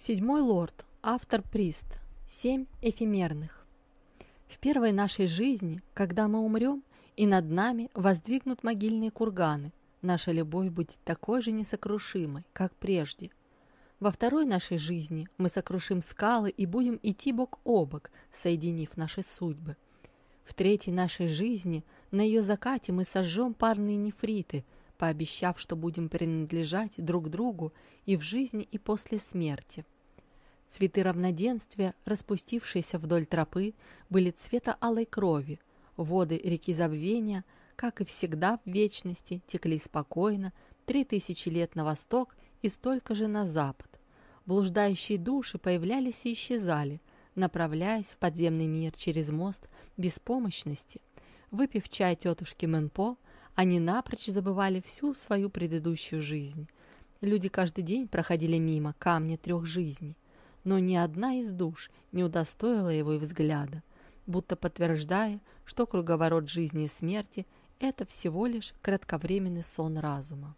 Седьмой лорд, автор Прист, семь эфемерных. В первой нашей жизни, когда мы умрем, и над нами воздвигнут могильные курганы, наша любовь будет такой же несокрушимой, как прежде. Во второй нашей жизни мы сокрушим скалы и будем идти бок о бок, соединив наши судьбы. В третьей нашей жизни на ее закате мы сожжем парные нефриты – пообещав, что будем принадлежать друг другу и в жизни, и после смерти. Цветы равноденствия, распустившиеся вдоль тропы, были цвета алой крови. Воды реки забвения, как и всегда в вечности, текли спокойно, три тысячи лет на восток и столько же на запад. Блуждающие души появлялись и исчезали, направляясь в подземный мир через мост беспомощности. Выпив чай тетушки Мэнпо, они напрочь забывали всю свою предыдущую жизнь. Люди каждый день проходили мимо камня трех жизней, но ни одна из душ не удостоила его и взгляда, будто подтверждая, что круговорот жизни и смерти – это всего лишь кратковременный сон разума.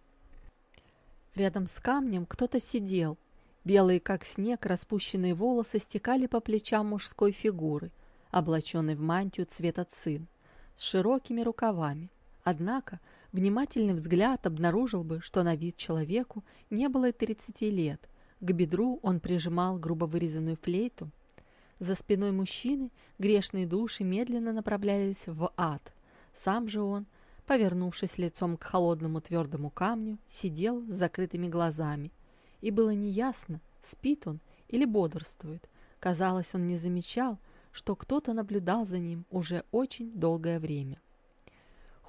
Рядом с камнем кто-то сидел. Белые, как снег, распущенные волосы стекали по плечам мужской фигуры, облаченной в мантию цвета цин, с широкими рукавами, Однако внимательный взгляд обнаружил бы, что на вид человеку не было и 30 лет. К бедру он прижимал грубо вырезанную флейту. За спиной мужчины грешные души медленно направлялись в ад. Сам же он, повернувшись лицом к холодному твердому камню, сидел с закрытыми глазами. И было неясно, спит он или бодрствует. Казалось, он не замечал, что кто-то наблюдал за ним уже очень долгое время.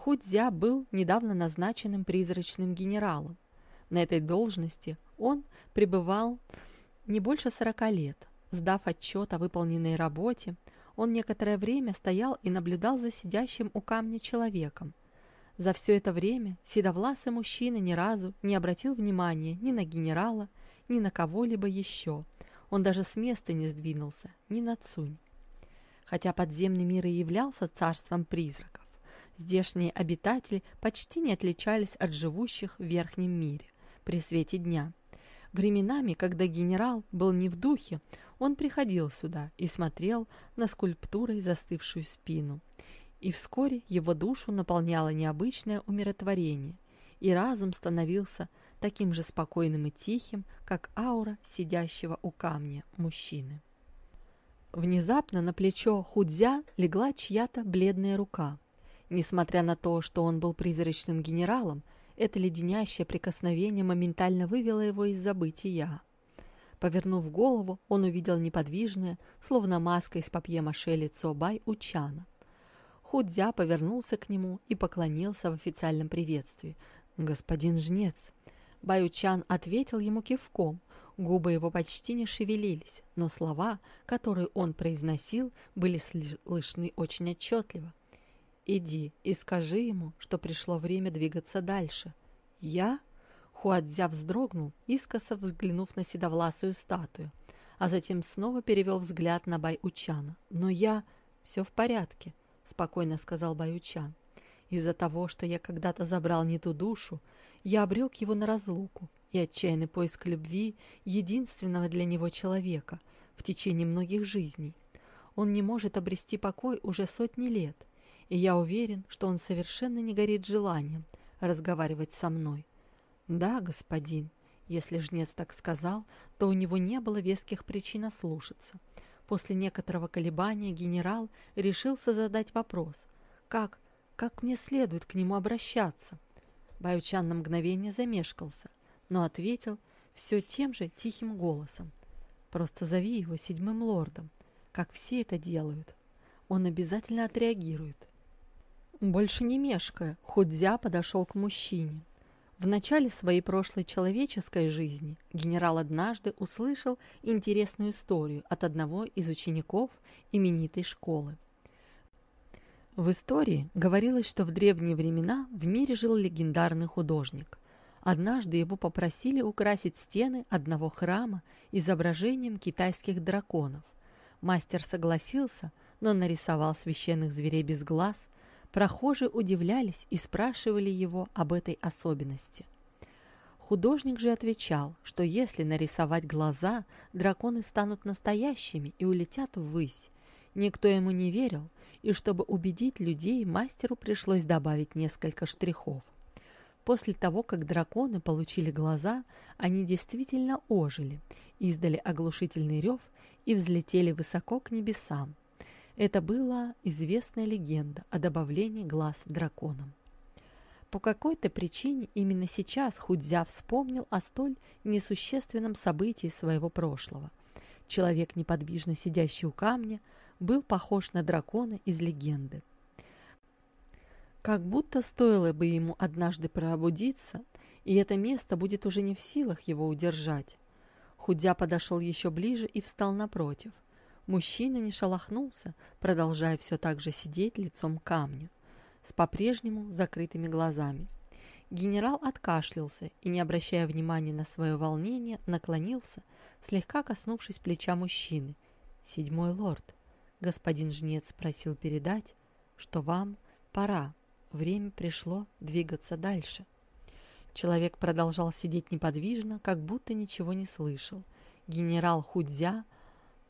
Худзя был недавно назначенным призрачным генералом. На этой должности он пребывал не больше сорока лет. Сдав отчет о выполненной работе, он некоторое время стоял и наблюдал за сидящим у камня человеком. За все это время седовласый мужчина ни разу не обратил внимания ни на генерала, ни на кого-либо еще. Он даже с места не сдвинулся, ни на Цунь. Хотя подземный мир и являлся царством призраков, Здешние обитатели почти не отличались от живущих в верхнем мире при свете дня. Временами, когда генерал был не в духе, он приходил сюда и смотрел на скульптурой застывшую спину. И вскоре его душу наполняло необычное умиротворение, и разум становился таким же спокойным и тихим, как аура сидящего у камня мужчины. Внезапно на плечо Худзя легла чья-то бледная рука – Несмотря на то, что он был призрачным генералом, это леденящее прикосновение моментально вывело его из забытия. Повернув голову, он увидел неподвижное, словно маска из папье-маше лицо Бай Учана. Худзя повернулся к нему и поклонился в официальном приветствии. «Господин жнец!» Бай-Учан ответил ему кивком. Губы его почти не шевелились, но слова, которые он произносил, были слышны очень отчетливо. Иди и скажи ему, что пришло время двигаться дальше. Я? Хуадзя вздрогнул, искоса взглянув на седовласую статую, а затем снова перевел взгляд на Байучана. Но я... Все в порядке, спокойно сказал Байучан. Из-за того, что я когда-то забрал не ту душу, я обрек его на разлуку и отчаянный поиск любви единственного для него человека в течение многих жизней. Он не может обрести покой уже сотни лет — и я уверен, что он совершенно не горит желанием разговаривать со мной. Да, господин, если жнец так сказал, то у него не было веских причин ослушаться. После некоторого колебания генерал решился задать вопрос. Как, как мне следует к нему обращаться? Баючан на мгновение замешкался, но ответил все тем же тихим голосом. Просто зови его седьмым лордом, как все это делают. Он обязательно отреагирует. Больше не мешкая, Худзя подошел к мужчине. В начале своей прошлой человеческой жизни генерал однажды услышал интересную историю от одного из учеников именитой школы. В истории говорилось, что в древние времена в мире жил легендарный художник. Однажды его попросили украсить стены одного храма изображением китайских драконов. Мастер согласился, но нарисовал священных зверей без глаз, Прохожие удивлялись и спрашивали его об этой особенности. Художник же отвечал, что если нарисовать глаза, драконы станут настоящими и улетят ввысь. Никто ему не верил, и чтобы убедить людей, мастеру пришлось добавить несколько штрихов. После того, как драконы получили глаза, они действительно ожили, издали оглушительный рев и взлетели высоко к небесам. Это была известная легенда о добавлении глаз драконам. По какой-то причине именно сейчас Худзя вспомнил о столь несущественном событии своего прошлого. Человек, неподвижно сидящий у камня, был похож на дракона из легенды. Как будто стоило бы ему однажды пробудиться, и это место будет уже не в силах его удержать. Худя подошел еще ближе и встал напротив. Мужчина не шелохнулся, продолжая все так же сидеть лицом к камню с по-прежнему закрытыми глазами. Генерал откашлялся и, не обращая внимания на свое волнение, наклонился, слегка коснувшись плеча мужчины. «Седьмой лорд, господин жнец просил передать, что вам пора, время пришло двигаться дальше». Человек продолжал сидеть неподвижно, как будто ничего не слышал. Генерал Худзя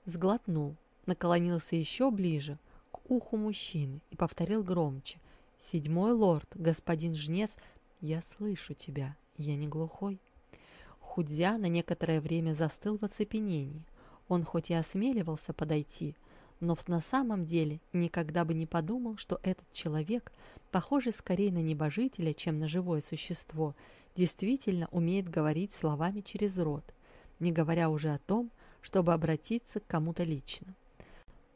сглотнул, наклонился еще ближе к уху мужчины и повторил громче – «Седьмой лорд, господин жнец, я слышу тебя, я не глухой». Худзя на некоторое время застыл в оцепенении. Он хоть и осмеливался подойти, но на самом деле никогда бы не подумал, что этот человек, похожий скорее на небожителя, чем на живое существо, действительно умеет говорить словами через рот, не говоря уже о том, чтобы обратиться к кому-то лично.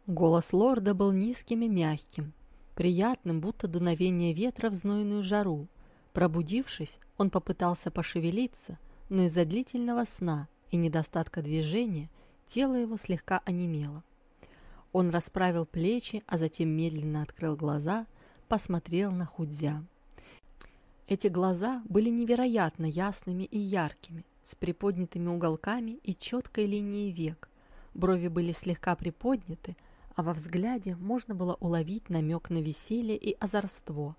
Голос лорда был низким и мягким, приятным, будто дуновение ветра в знойную жару. Пробудившись, он попытался пошевелиться, но из-за длительного сна и недостатка движения тело его слегка онемело. Он расправил плечи, а затем медленно открыл глаза, посмотрел на Худзя. Эти глаза были невероятно ясными и яркими, с приподнятыми уголками и четкой линией век. Брови были слегка приподняты, а во взгляде можно было уловить намек на веселье и озорство.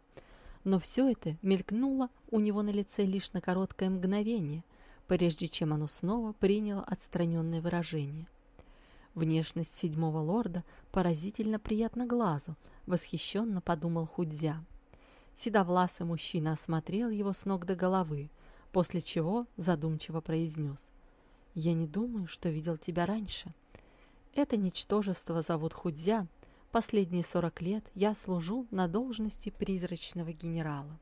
Но все это мелькнуло у него на лице лишь на короткое мгновение, прежде чем оно снова приняло отстраненное выражение. Внешность седьмого лорда поразительно приятна глазу, восхищенно подумал Худзя. Седовласый мужчина осмотрел его с ног до головы, после чего задумчиво произнес. «Я не думаю, что видел тебя раньше». Это ничтожество зовут Худзя. Последние 40 лет я служу на должности призрачного генерала.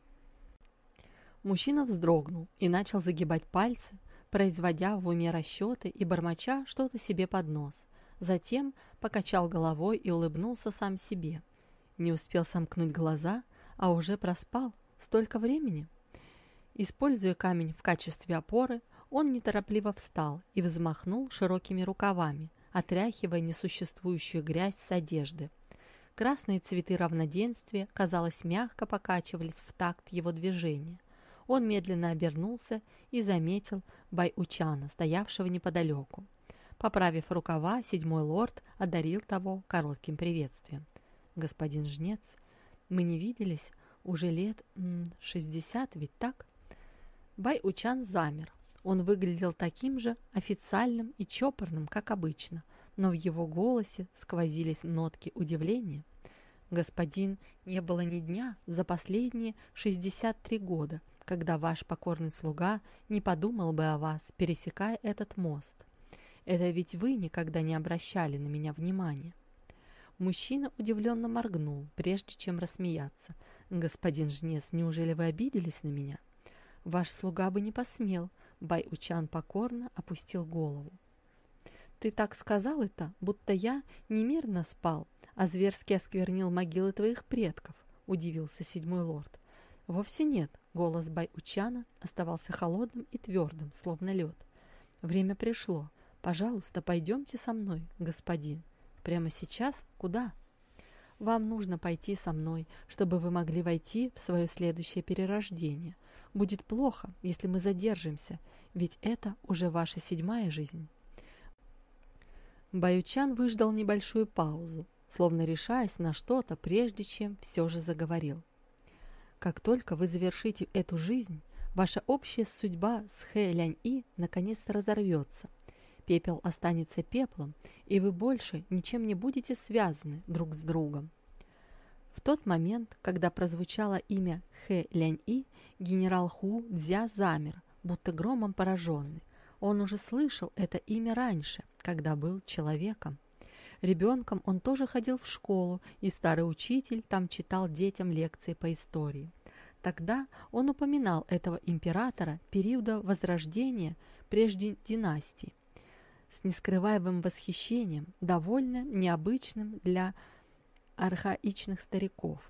Мужчина вздрогнул и начал загибать пальцы, производя в уме расчеты и бормоча что-то себе под нос. Затем покачал головой и улыбнулся сам себе. Не успел сомкнуть глаза, а уже проспал. Столько времени. Используя камень в качестве опоры, он неторопливо встал и взмахнул широкими рукавами, отряхивая несуществующую грязь с одежды. Красные цветы равноденствия, казалось, мягко покачивались в такт его движения. Он медленно обернулся и заметил Байучана, стоявшего неподалеку. Поправив рукава, седьмой лорд одарил того коротким приветствием. «Господин Жнец, мы не виделись уже лет шестьдесят, ведь так?» Байучан замер, он выглядел таким же официальным и чопорным, как обычно, но в его голосе сквозились нотки удивления. «Господин, не было ни дня за последние 63 года, когда ваш покорный слуга не подумал бы о вас, пересекая этот мост. Это ведь вы никогда не обращали на меня внимания». Мужчина удивленно моргнул, прежде чем рассмеяться. «Господин жнец, неужели вы обиделись на меня?» «Ваш слуга бы не посмел», Бай-Учан покорно опустил голову. «Ты так сказал это, будто я немирно спал, а зверски осквернил могилы твоих предков», — удивился седьмой лорд. «Вовсе нет», — голос Бай-Учана оставался холодным и твердым, словно лед. «Время пришло. Пожалуйста, пойдемте со мной, господин». «Прямо сейчас? Куда?» «Вам нужно пойти со мной, чтобы вы могли войти в свое следующее перерождение. Будет плохо, если мы задержимся, ведь это уже ваша седьмая жизнь. Баючан выждал небольшую паузу, словно решаясь на что-то, прежде чем все же заговорил. Как только вы завершите эту жизнь, Ваша общая судьба с Хэ Лянь И наконец-то разорвется. Пепел останется пеплом, и вы больше ничем не будете связаны друг с другом. В тот момент, когда прозвучало имя Хэ Лянь И, генерал Ху Дзя замер, будто громом пораженный. Он уже слышал это имя раньше, когда был человеком. Ребенком он тоже ходил в школу, и старый учитель там читал детям лекции по истории. Тогда он упоминал этого императора периода Возрождения прежде династии с нескрываемым восхищением, довольно необычным для архаичных стариков.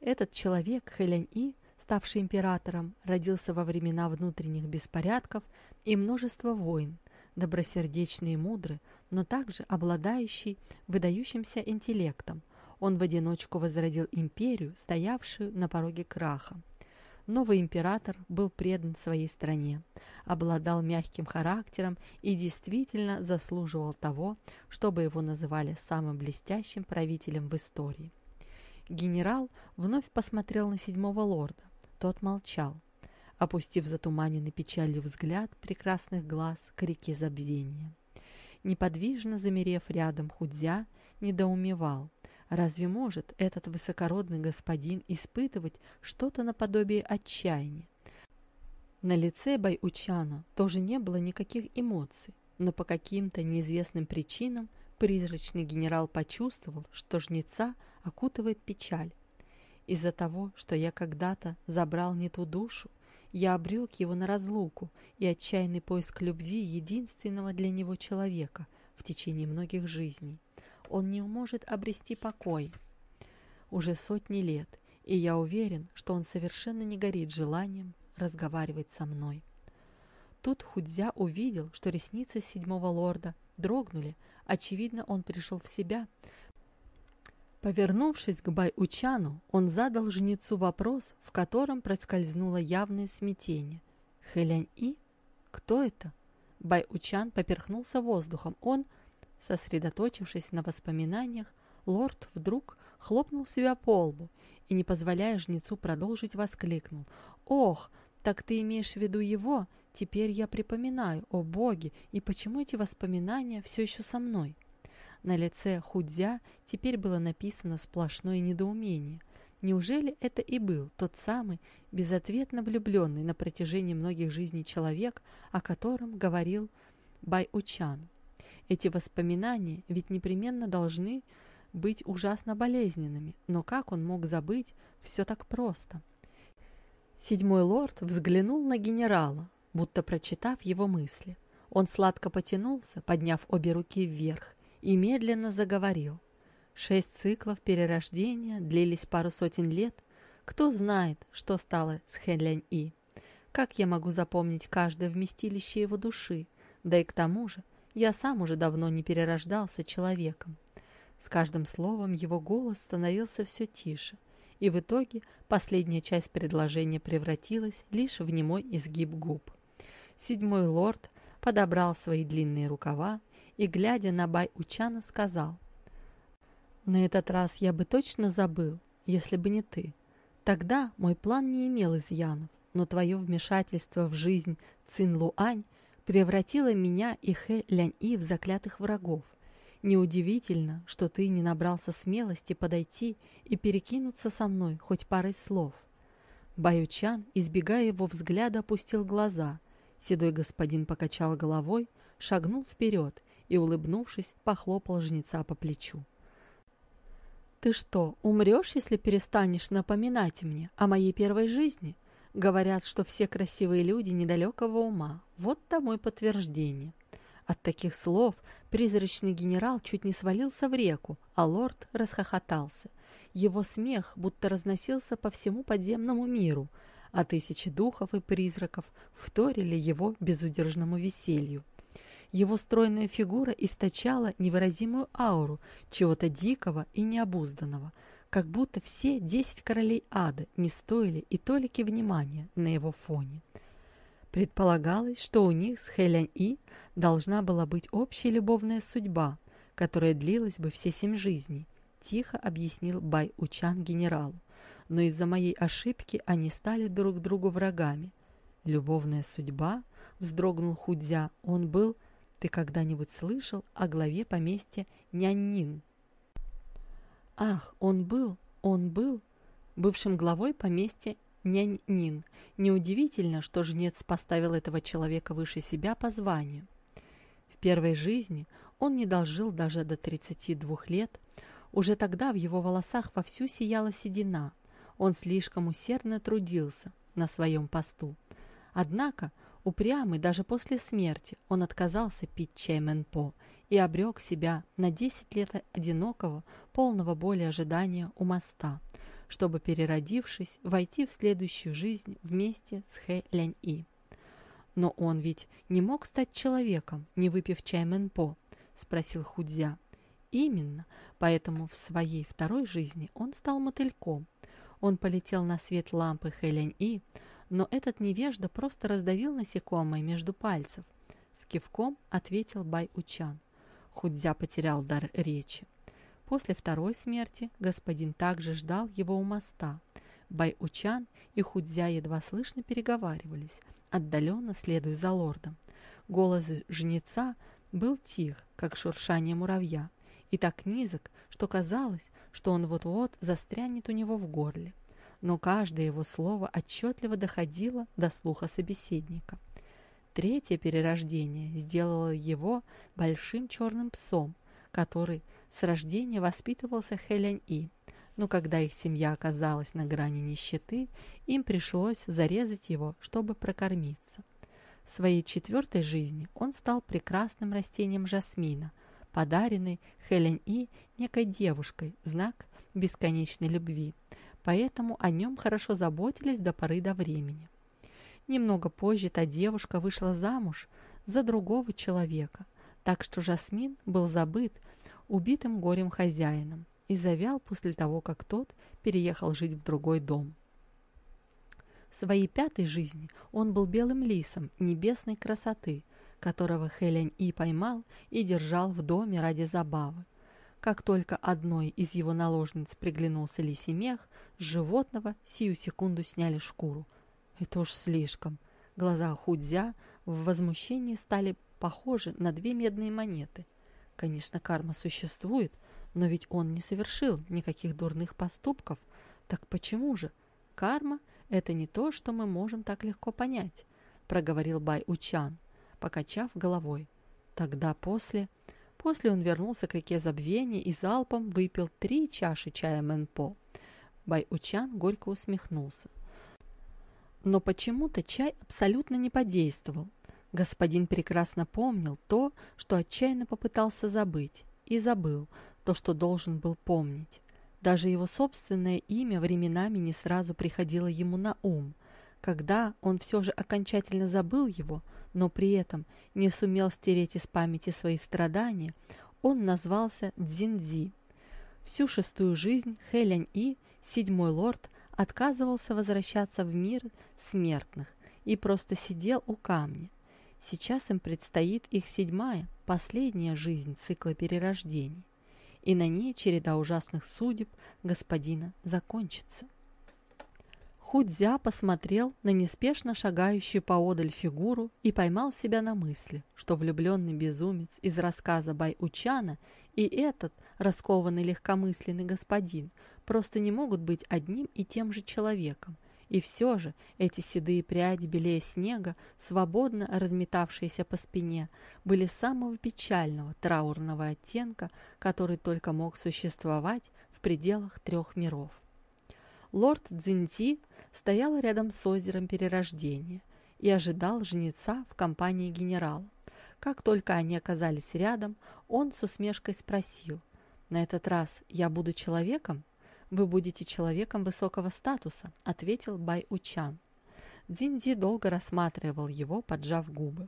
Этот человек, Хэлянь-И, ставший императором, родился во времена внутренних беспорядков и множества войн, добросердечный и мудрый, но также обладающий выдающимся интеллектом. Он в одиночку возродил империю, стоявшую на пороге краха. Новый император был предан своей стране, обладал мягким характером и действительно заслуживал того, чтобы его называли самым блестящим правителем в истории. Генерал вновь посмотрел на седьмого лорда. Тот молчал, опустив затуманенный печалью взгляд прекрасных глаз к реке забвения неподвижно замерев рядом Худзя, недоумевал. Разве может этот высокородный господин испытывать что-то наподобие отчаяния? На лице Байучана тоже не было никаких эмоций, но по каким-то неизвестным причинам призрачный генерал почувствовал, что жнеца окутывает печаль. Из-за того, что я когда-то забрал не ту душу, я обрек его на разлуку и отчаянный поиск любви единственного для него человека в течение многих жизней. Он не может обрести покой уже сотни лет, и я уверен, что он совершенно не горит желанием разговаривать со мной. Тут Худзя увидел, что ресницы седьмого лорда дрогнули. Очевидно, он пришел в себя, Повернувшись к Бай-Учану, он задал жнецу вопрос, в котором проскользнуло явное смятение. «Хэлянь-И? Кто это?» Бай-Учан поперхнулся воздухом. Он, сосредоточившись на воспоминаниях, лорд вдруг хлопнул себя по лбу и, не позволяя жнецу продолжить, воскликнул. «Ох, так ты имеешь в виду его? Теперь я припоминаю, о боги, и почему эти воспоминания все еще со мной?» На лице Худзя теперь было написано сплошное недоумение. Неужели это и был тот самый безответно влюбленный на протяжении многих жизней человек, о котором говорил Бай-Учан? Эти воспоминания ведь непременно должны быть ужасно болезненными, но как он мог забыть все так просто? Седьмой лорд взглянул на генерала, будто прочитав его мысли. Он сладко потянулся, подняв обе руки вверх, и медленно заговорил. Шесть циклов перерождения длились пару сотен лет. Кто знает, что стало с Хэнлянь-И? Как я могу запомнить каждое вместилище его души? Да и к тому же, я сам уже давно не перерождался человеком. С каждым словом его голос становился все тише, и в итоге последняя часть предложения превратилась лишь в немой изгиб губ. Седьмой лорд подобрал свои длинные рукава и, глядя на Бай-Учана, сказал, «На этот раз я бы точно забыл, если бы не ты. Тогда мой план не имел изъянов, но твое вмешательство в жизнь Цин-Луань превратило меня и Хэ Лянь-И в заклятых врагов. Неудивительно, что ты не набрался смелости подойти и перекинуться со мной хоть парой слов». Баючан, избегая его взгляда, опустил глаза. Седой господин покачал головой, шагнул вперед и, улыбнувшись, похлопал жнеца по плечу. «Ты что, умрешь, если перестанешь напоминать мне о моей первой жизни?» Говорят, что все красивые люди недалекого ума. Вот тому и подтверждение. От таких слов призрачный генерал чуть не свалился в реку, а лорд расхохотался. Его смех будто разносился по всему подземному миру, а тысячи духов и призраков вторили его безудержному веселью. Его стройная фигура источала невыразимую ауру чего-то дикого и необузданного, как будто все десять королей ада не стоили и толики внимания на его фоне. Предполагалось, что у них с Хэлянь-И должна была быть общая любовная судьба, которая длилась бы все семь жизней, тихо объяснил Бай-Учан генералу. Но из-за моей ошибки они стали друг другу врагами. «Любовная судьба?» — вздрогнул Худзя. «Он был...» «Ты когда-нибудь слышал о главе поместья Няннин?» «Ах, он был, он был бывшим главой поместья Няннин. Неудивительно, что жнец поставил этого человека выше себя по званию. В первой жизни он не дожил даже до 32 лет. Уже тогда в его волосах вовсю сияла седина. Он слишком усердно трудился на своем посту. Однако, упрямый даже после смерти, он отказался пить чай Мэнпо и обрек себя на 10 лет одинокого, полного боли ожидания у моста – чтобы, переродившись, войти в следующую жизнь вместе с Хэ Лянь И. «Но он ведь не мог стать человеком, не выпив чай Мэнпо?» – спросил Худзя. «Именно, поэтому в своей второй жизни он стал мотыльком. Он полетел на свет лампы Хэ Лянь И, но этот невежда просто раздавил насекомое между пальцев. С кивком ответил Бай Учан. Худзя потерял дар речи. После второй смерти господин также ждал его у моста. Бай-Учан и Худзя едва слышно переговаривались, отдаленно следуя за лордом. Голос жнеца был тих, как шуршание муравья, и так низок, что казалось, что он вот-вот застрянет у него в горле. Но каждое его слово отчетливо доходило до слуха собеседника. Третье перерождение сделало его большим черным псом, который с рождения воспитывался Хэлянь-И, но когда их семья оказалась на грани нищеты, им пришлось зарезать его, чтобы прокормиться. В своей четвертой жизни он стал прекрасным растением жасмина, подаренный Хэлянь-И некой девушкой знак бесконечной любви, поэтому о нем хорошо заботились до поры до времени. Немного позже та девушка вышла замуж за другого человека, так что Жасмин был забыт убитым горем хозяином и завял после того, как тот переехал жить в другой дом. В своей пятой жизни он был белым лисом небесной красоты, которого Хэлянь И поймал и держал в доме ради забавы. Как только одной из его наложниц приглянулся лисий мех, с животного сию секунду сняли шкуру. Это уж слишком. Глаза Худзя в возмущении стали похожи на две медные монеты. Конечно, карма существует, но ведь он не совершил никаких дурных поступков. Так почему же? Карма – это не то, что мы можем так легко понять, проговорил Бай Учан, покачав головой. Тогда после... После он вернулся к реке забвения и залпом выпил три чаши чая Мэнпо. Бай Учан горько усмехнулся. Но почему-то чай абсолютно не подействовал. Господин прекрасно помнил то, что отчаянно попытался забыть, и забыл то, что должен был помнить. Даже его собственное имя временами не сразу приходило ему на ум. Когда он все же окончательно забыл его, но при этом не сумел стереть из памяти свои страдания, он назвался Дзиндзи. Всю шестую жизнь Хэлянь И, седьмой лорд, отказывался возвращаться в мир смертных и просто сидел у камня, Сейчас им предстоит их седьмая, последняя жизнь цикла перерождений, и на ней череда ужасных судеб господина закончится. Худзя посмотрел на неспешно шагающую поодаль фигуру и поймал себя на мысли, что влюбленный безумец из рассказа Бай-Учана и этот раскованный легкомысленный господин просто не могут быть одним и тем же человеком, и все же эти седые пряди белее снега, свободно разметавшиеся по спине, были самого печального траурного оттенка, который только мог существовать в пределах трех миров. Лорд Цзиньти стоял рядом с озером Перерождения и ожидал жнеца в компании генерала. Как только они оказались рядом, он с усмешкой спросил, «На этот раз я буду человеком?» «Вы будете человеком высокого статуса», — ответил Бай Учан. Дзинди долго рассматривал его, поджав губы.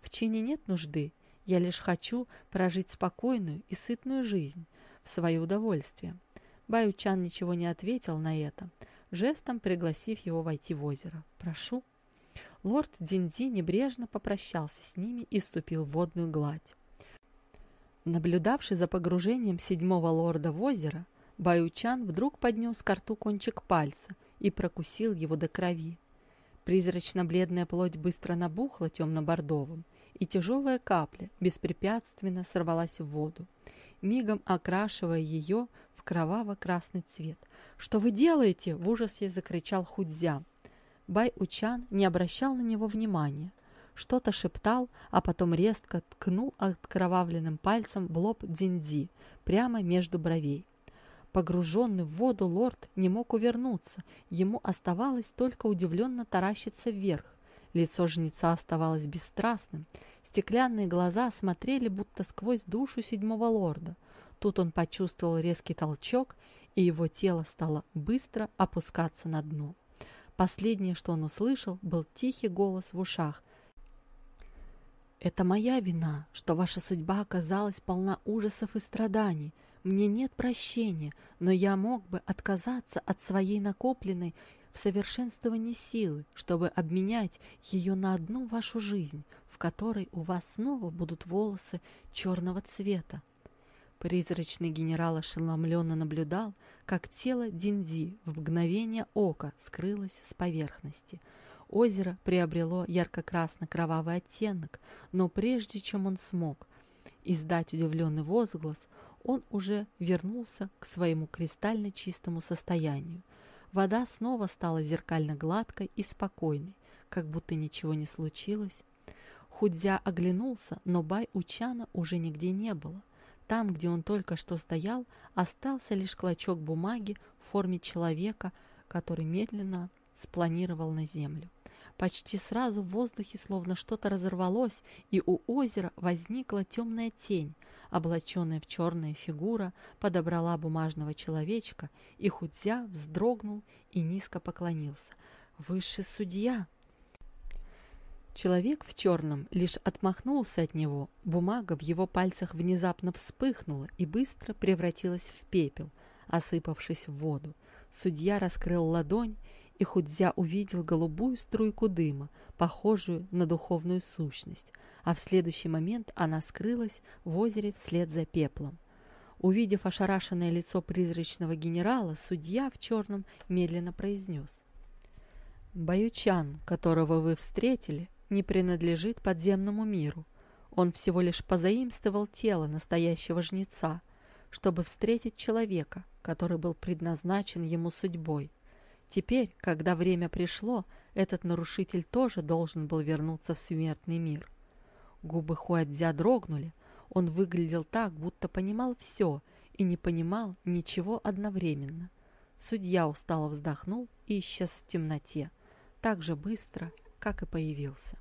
«В чине нет нужды. Я лишь хочу прожить спокойную и сытную жизнь в свое удовольствие». Бай Учан ничего не ответил на это, жестом пригласив его войти в озеро. «Прошу». Лорд Дзинди небрежно попрощался с ними и ступил в водную гладь. Наблюдавший за погружением седьмого лорда в озеро, Баючан вдруг поднес к рту кончик пальца и прокусил его до крови. Призрачно-бледная плоть быстро набухла темно-бордовым, и тяжелая капля беспрепятственно сорвалась в воду, мигом окрашивая ее в кроваво-красный цвет. «Что вы делаете?» – в ужасе закричал Худзя. Бай-Учан не обращал на него внимания. Что-то шептал, а потом резко ткнул откровавленным пальцем в лоб Дзинзи, прямо между бровей. Погруженный в воду лорд не мог увернуться, ему оставалось только удивленно таращиться вверх. Лицо жнеца оставалось бесстрастным, стеклянные глаза смотрели будто сквозь душу седьмого лорда. Тут он почувствовал резкий толчок, и его тело стало быстро опускаться на дно. Последнее, что он услышал, был тихий голос в ушах. «Это моя вина, что ваша судьба оказалась полна ужасов и страданий. Мне нет прощения, но я мог бы отказаться от своей накопленной в совершенствовании силы, чтобы обменять ее на одну вашу жизнь, в которой у вас снова будут волосы черного цвета. Призрачный генерал ошеломленно наблюдал, как тело Динди в мгновение ока скрылось с поверхности. Озеро приобрело ярко-красно-кровавый оттенок, но прежде чем он смог издать удивленный возглас, он уже вернулся к своему кристально чистому состоянию. Вода снова стала зеркально гладкой и спокойной, как будто ничего не случилось. Худзя оглянулся, но Бай-Учана уже нигде не было. Там, где он только что стоял, остался лишь клочок бумаги в форме человека, который медленно спланировал на землю. Почти сразу в воздухе словно что-то разорвалось, и у озера возникла темная тень. Облаченная в черная фигура подобрала бумажного человечка, и Худзя вздрогнул и низко поклонился. «Высший судья!» Человек в черном лишь отмахнулся от него. Бумага в его пальцах внезапно вспыхнула и быстро превратилась в пепел, осыпавшись в воду. Судья раскрыл ладонь, и Худзя увидел голубую струйку дыма, похожую на духовную сущность, а в следующий момент она скрылась в озере вслед за пеплом. Увидев ошарашенное лицо призрачного генерала, судья в черном медленно произнес. «Баючан, которого вы встретили, не принадлежит подземному миру. Он всего лишь позаимствовал тело настоящего жнеца, чтобы встретить человека, который был предназначен ему судьбой. Теперь, когда время пришло, этот нарушитель тоже должен был вернуться в смертный мир. Губы Хуадзя дрогнули. Он выглядел так, будто понимал все и не понимал ничего одновременно. Судья устало вздохнул и исчез в темноте, так же быстро, как и появился.